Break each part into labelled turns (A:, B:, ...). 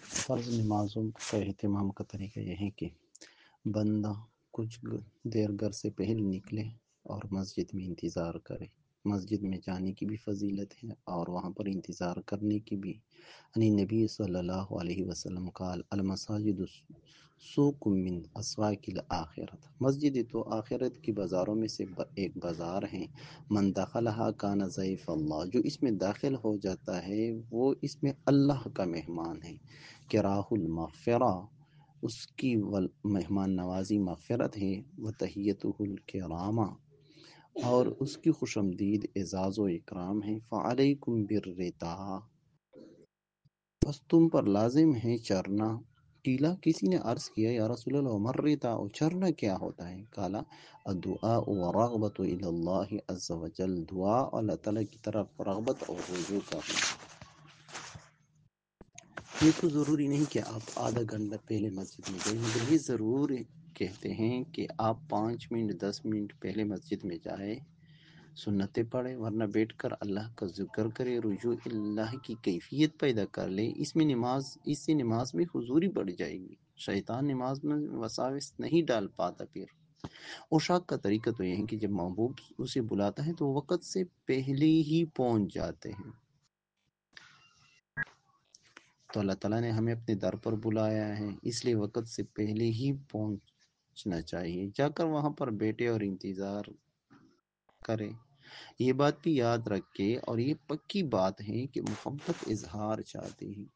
A: فرض نمازوں کا اہتمام کا طریقہ یہ ہے کہ بندہ کچھ دیر گھر سے پہلے نکلے اور مسجد میں انتظار کرے۔ مسجد میں جانے کی بھی فضیلت ہے اور وہاں پر انتظار کرنے کی بھی۔ یعنی نبی صلی اللہ علیہ وسلم قال المساجد سوق من اسواق الاخرت۔ مسجد تو آخرت کی بازاروں میں سے ایک بازار ہیں۔ من دخلها کان ضیف اللہ۔ جو اس میں داخل ہو جاتا ہے، وہ اس میں اللہ کا مہمان ہے۔ کراہ المغفرہ۔ اس کی مہمان نوازی مغفرت ہے۔ و تحیتہ الکرامہ۔ اور اس کی خوش آمدید اعزاز و اکرام ہے۔ فعلیکم بالرتا بس تم پر لازم ہے چرنا۔ قیلا کسی نے عرض کیا، یا رسول اللہ مرتا او کیا ہوتا ہے؟ کالا، الدعاء و رغبت اللہ عز و جل. دعا اللہ تعالیٰ کی طرف رغبت اور رجوع کرنا یہ تو ضروری نہیں کہ آپ آدھا گھنٹہ پہلے مسجد میں جائیں، مگر یہ ضرور کہتے ہیں کہ آپ پانچ منٹ، دس منٹ پہلے مسجد میں جائیں۔ سنتیں پڑھیں، ورنہ بیٹھ کر اللہ کا ذکر کرے، رجوع اللہ کی کیفیت پیدا کر لے، اس میں نماز، اس سے نماز میں حضوری بڑھ جائے گی۔ شیطان نماز میں وساوس نہیں ڈال پاتا پھر۔ اوشاک کا طریقہ تو یہ ہے کہ جب محبوب اسے بلاتا ہے تو وقت سے پہلے ہی پہنچ جاتے ہیں۔ تو اللہ تعالیٰ نے ہمیں اپنے در پر بلایا ہے، اس لیے وقت سے پہلے ہی پہنچنا چاہیے۔ جا کر وہاں پر بیٹھے اور انتظار کرے یہ بات بھی یاد رکھے اور یہ پکی بات ہے کہ محبت اظہار چاہتے ہیں۔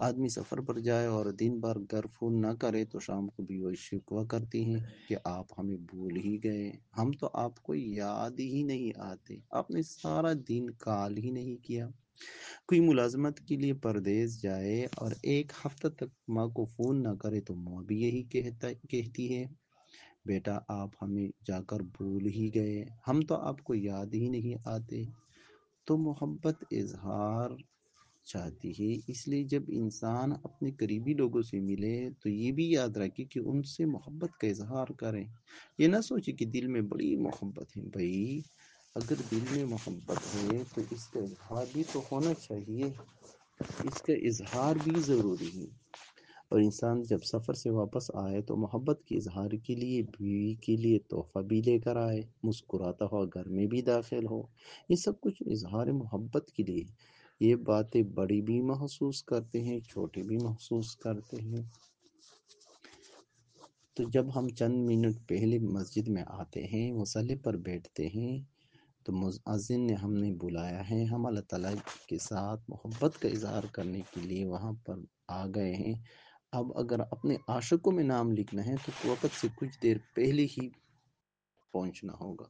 A: آدمی سفر پر جائے اور دن بھر گھر فون نہ کرے تو شام کو بھی وہ شکوہ کرتی ہیں کہ آپ ہمیں بھول ہی گئے۔ ہم تو آپ کو یاد ہی نہیں آتے۔ آپ نے سارا دن کال ہی نہیں کیا۔ کوئی ملازمت کے لیے پردیس جائے اور ایک ہفتہ تک ماں کو فون نہ کرے تو ماں بھی یہی کہتا کہتی ہے۔ بیٹا آپ ہمیں جا کر بھول ہی گئے۔ ہم تو آپ کو یاد ہی نہیں آتے۔ تو محبت اظہار چاہتی ہے۔ اس لیے جب انسان اپنے قریبی لوگوں سے ملے تو یہ بھی یاد رکھے کہ ان سے محبت کا اظہار کریں۔ یہ نہ سوچے کہ دل میں بڑی محبت ہے۔ بھائی، اگر دل میں محبت ہے تو اس کا اظہار بھی تو ہونا چاہیے۔ اس کا اظہار بھی ضروری ہے۔ اور انسان جب سفر سے واپس آئے تو محبت کے اظہار کے لیے، بیوی کے لیے تحفہ بھی لے کر آئے، مسکراتا ہوا گھر میں بھی داخل ہو۔ یہ سب کچھ اظہار محبت کے لیے۔ یہ باتیں بڑی بھی محسوس کرتے ہیں، چھوٹے بھی محسوس کرتے ہیں۔ تو جب ہم چند منٹ پہلے مسجد میں آتے ہیں مسلح پر بیٹھتے ہیں، تو مؤذن نے ہم نے بلایا ہے، ہم اللہ تعالیٰ کے ساتھ محبت کا اظہار کرنے کے لیے وہاں پر آ گئے ہیں۔ اب اگر اپنے عاشقوں میں نام لکھنا ہے تو وقت سے کچھ دیر پہلے ہی پہنچنا ہوگا۔